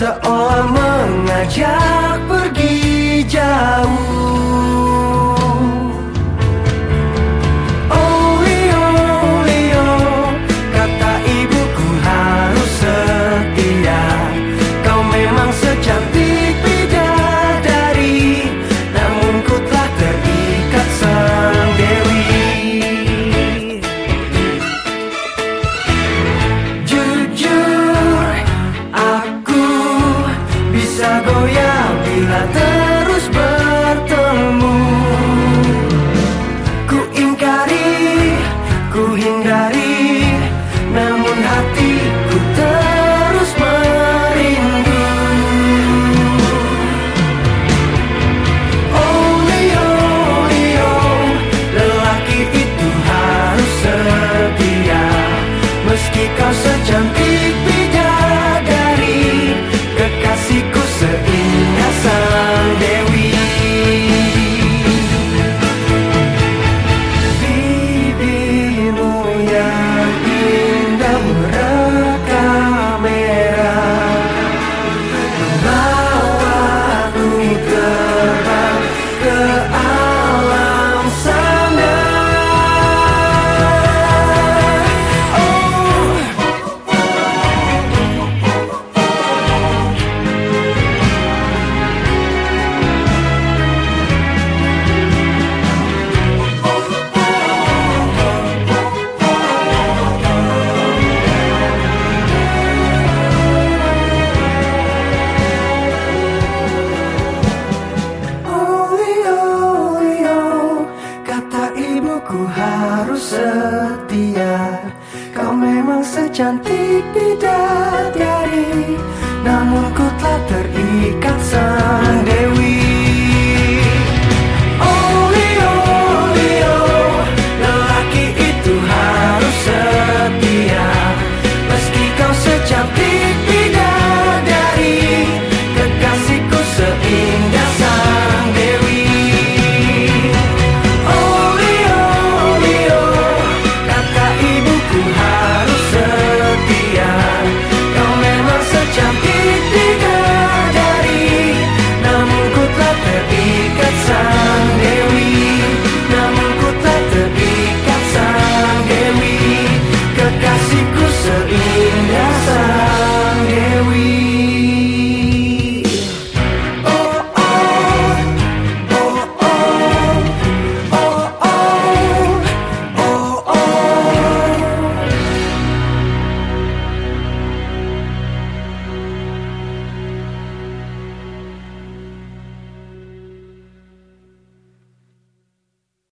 seolah mengajak setia. Kau memang secantik bidadari Namun ku telah terikat sang Dewi.